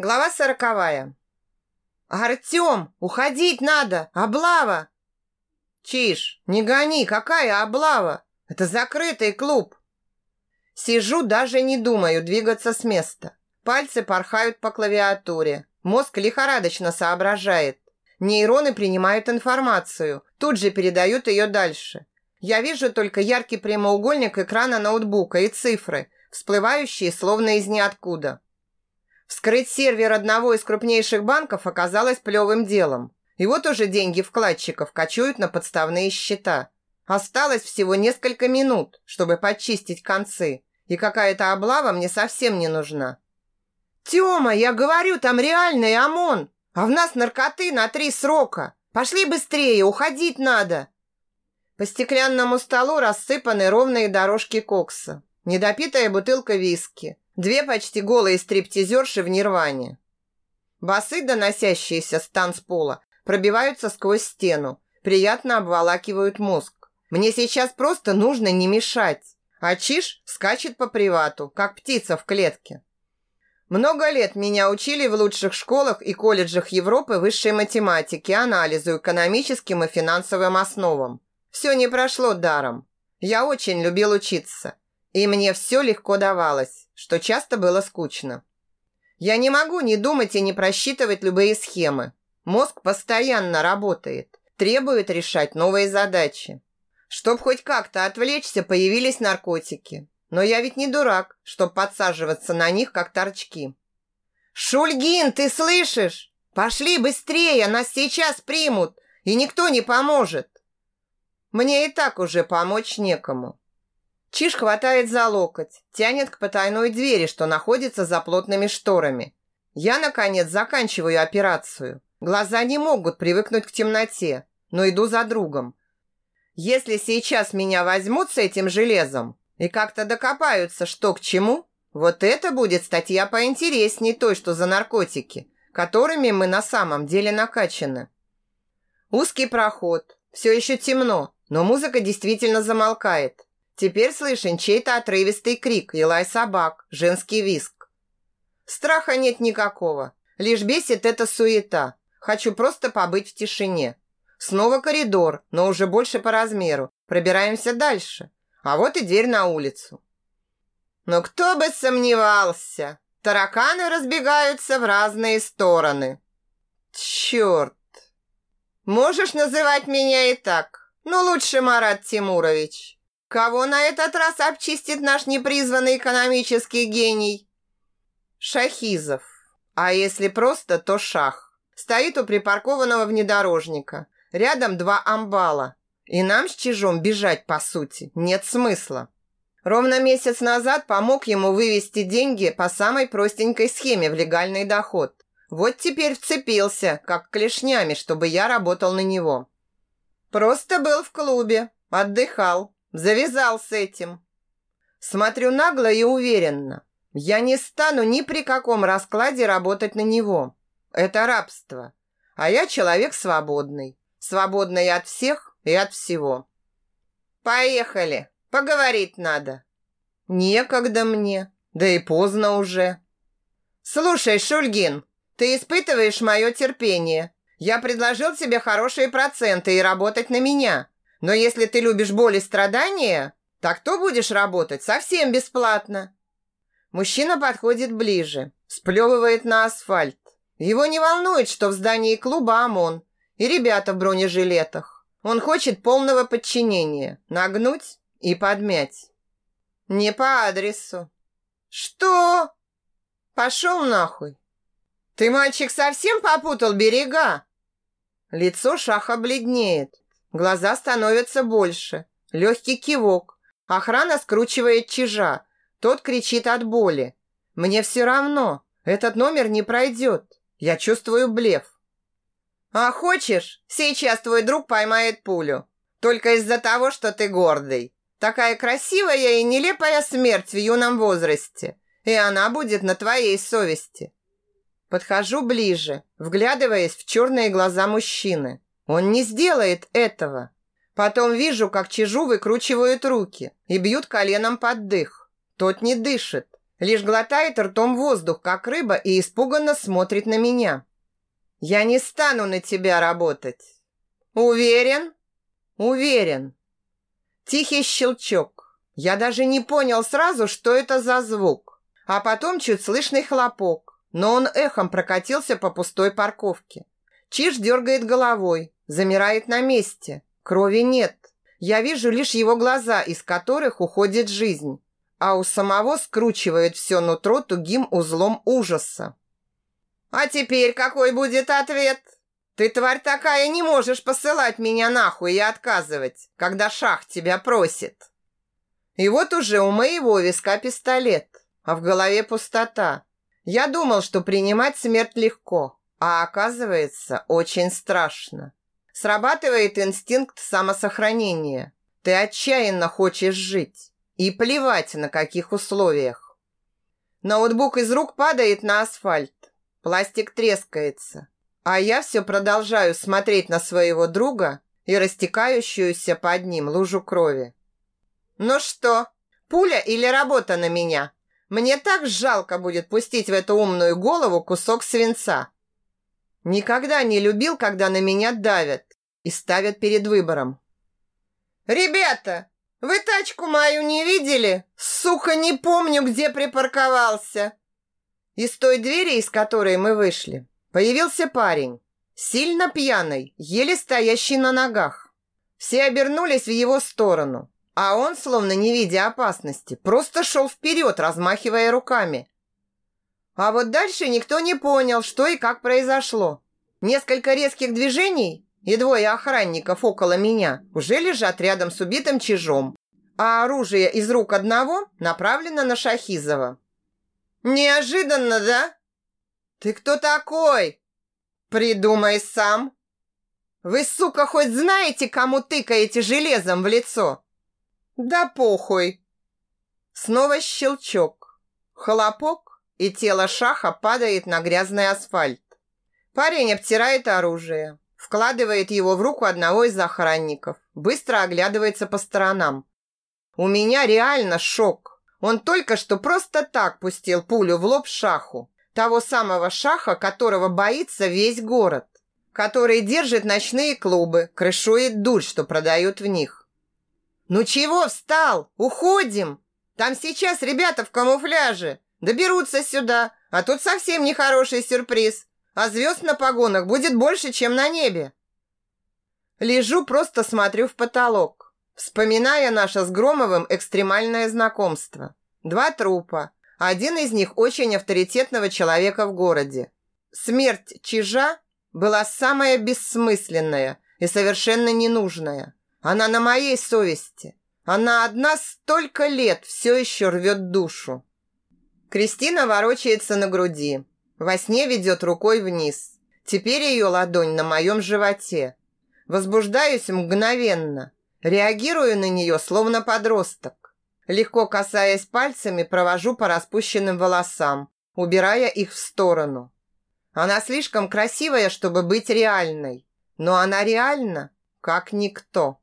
Глава сороковая. «Артем, уходить надо! Облава!» «Чиж, не гони! Какая облава? Это закрытый клуб!» Сижу, даже не думаю двигаться с места. Пальцы порхают по клавиатуре. Мозг лихорадочно соображает. Нейроны принимают информацию, тут же передают ее дальше. Я вижу только яркий прямоугольник экрана ноутбука и цифры, всплывающие словно из ниоткуда. Вскрыть сервер одного из крупнейших банков оказалось плевым делом. И вот уже деньги вкладчиков кочуют на подставные счета. Осталось всего несколько минут, чтобы почистить концы, и какая-то облава мне совсем не нужна. «Тёма, я говорю, там реальный ОМОН, а в нас наркоты на три срока. Пошли быстрее, уходить надо!» По стеклянному столу рассыпаны ровные дорожки кокса, недопитая бутылка виски, Две почти голые стриптизерши в нирване. Басы, доносящиеся с танцпола, пробиваются сквозь стену, приятно обволакивают мозг. Мне сейчас просто нужно не мешать. А Чиш скачет по привату, как птица в клетке. Много лет меня учили в лучших школах и колледжах Европы высшей математике, анализу, экономическим и финансовым основам. Все не прошло даром. Я очень любил учиться. И мне все легко давалось что часто было скучно. Я не могу не думать и не просчитывать любые схемы. Мозг постоянно работает, требует решать новые задачи. Чтоб хоть как-то отвлечься, появились наркотики. Но я ведь не дурак, чтоб подсаживаться на них, как торчки. «Шульгин, ты слышишь? Пошли быстрее, нас сейчас примут, и никто не поможет!» Мне и так уже помочь некому. Чиж хватает за локоть, тянет к потайной двери, что находится за плотными шторами. Я, наконец, заканчиваю операцию. Глаза не могут привыкнуть к темноте, но иду за другом. Если сейчас меня возьмут с этим железом и как-то докопаются, что к чему, вот это будет статья поинтересней той, что за наркотики, которыми мы на самом деле накачаны. Узкий проход, все еще темно, но музыка действительно замолкает. Теперь слышен чей-то отрывистый крик и лай собак, женский виск. Страха нет никакого, лишь бесит эта суета. Хочу просто побыть в тишине. Снова коридор, но уже больше по размеру. Пробираемся дальше. А вот и дверь на улицу. Но кто бы сомневался, тараканы разбегаются в разные стороны. Черт! Можешь называть меня и так, но лучше Марат Тимурович. Кого на этот раз обчистит наш непризванный экономический гений? Шахизов. А если просто, то шах. Стоит у припаркованного внедорожника. Рядом два амбала. И нам с Чижом бежать, по сути, нет смысла. Ровно месяц назад помог ему вывести деньги по самой простенькой схеме в легальный доход. Вот теперь вцепился, как клешнями, чтобы я работал на него. Просто был в клубе, отдыхал, Завязал с этим. Смотрю нагло и уверенно. Я не стану ни при каком раскладе работать на него. Это рабство. А я человек свободный. Свободный от всех и от всего. Поехали. Поговорить надо. Некогда мне. Да и поздно уже. Слушай, Шульгин, ты испытываешь мое терпение. Я предложил тебе хорошие проценты и работать на меня. Но если ты любишь боль и страдания, так то будешь работать совсем бесплатно. Мужчина подходит ближе, сплевывает на асфальт. Его не волнует, что в здании клуба ОМОН и ребята в бронежилетах. Он хочет полного подчинения, нагнуть и подмять. Не по адресу. Что? Пошел нахуй. Ты, мальчик, совсем попутал берега? Лицо Шаха бледнеет. Глаза становятся больше. Легкий кивок. Охрана скручивает чижа. Тот кричит от боли. Мне все равно. Этот номер не пройдет. Я чувствую блеф. А хочешь, сейчас твой друг поймает пулю. Только из-за того, что ты гордый. Такая красивая и нелепая смерть в юном возрасте. И она будет на твоей совести. Подхожу ближе, вглядываясь в черные глаза мужчины. Он не сделает этого. Потом вижу, как чижу выкручивают руки и бьют коленом под дых. Тот не дышит. Лишь глотает ртом воздух, как рыба, и испуганно смотрит на меня. «Я не стану на тебя работать». «Уверен?» «Уверен». Тихий щелчок. Я даже не понял сразу, что это за звук. А потом чуть слышный хлопок, но он эхом прокатился по пустой парковке. Чиж дергает головой, замирает на месте. Крови нет. Я вижу лишь его глаза, из которых уходит жизнь, а у самого скручивает все нутро тугим узлом ужаса. «А теперь какой будет ответ?» Ты, тварь такая, не можешь посылать меня нахуй и отказывать, когда шах тебя просит. И вот уже у моего виска пистолет, а в голове пустота. Я думал, что принимать смерть легко, а оказывается очень страшно. Срабатывает инстинкт самосохранения. Ты отчаянно хочешь жить. И плевать, на каких условиях. Ноутбук из рук падает на асфальт. Пластик трескается. А я все продолжаю смотреть на своего друга и растекающуюся под ним лужу крови. Ну что, пуля или работа на меня? Мне так жалко будет пустить в эту умную голову кусок свинца. Никогда не любил, когда на меня давят и ставят перед выбором. «Ребята, вы тачку мою не видели? Сука, не помню, где припарковался!» Из той двери, из которой мы вышли, Появился парень, сильно пьяный, еле стоящий на ногах. Все обернулись в его сторону, а он, словно не видя опасности, просто шел вперед, размахивая руками. А вот дальше никто не понял, что и как произошло. Несколько резких движений, и двое охранников около меня уже лежат рядом с убитым чижом, а оружие из рук одного направлено на Шахизова. «Неожиданно, да?» «Ты кто такой?» «Придумай сам!» «Вы, сука, хоть знаете, кому тыкаете железом в лицо?» «Да похуй!» Снова щелчок, хлопок, и тело шаха падает на грязный асфальт. Парень обтирает оружие, вкладывает его в руку одного из охранников, быстро оглядывается по сторонам. У меня реально шок. Он только что просто так пустил пулю в лоб шаху. Того самого шаха, которого боится весь город, который держит ночные клубы, крышует дурь, что продают в них. «Ну чего встал? Уходим! Там сейчас ребята в камуфляже доберутся сюда, а тут совсем нехороший сюрприз, а звезд на погонах будет больше, чем на небе». Лежу, просто смотрю в потолок, вспоминая наше с Громовым экстремальное знакомство. Два трупа, один из них очень авторитетного человека в городе. Смерть Чижа была самая бессмысленная и совершенно ненужная. Она на моей совести. Она одна столько лет все еще рвет душу. Кристина ворочается на груди. Во сне ведет рукой вниз. Теперь ее ладонь на моем животе. Возбуждаюсь мгновенно. Реагирую на нее, словно подросток. Легко касаясь пальцами, провожу по распущенным волосам, убирая их в сторону. Она слишком красивая, чтобы быть реальной, но она реальна, как никто.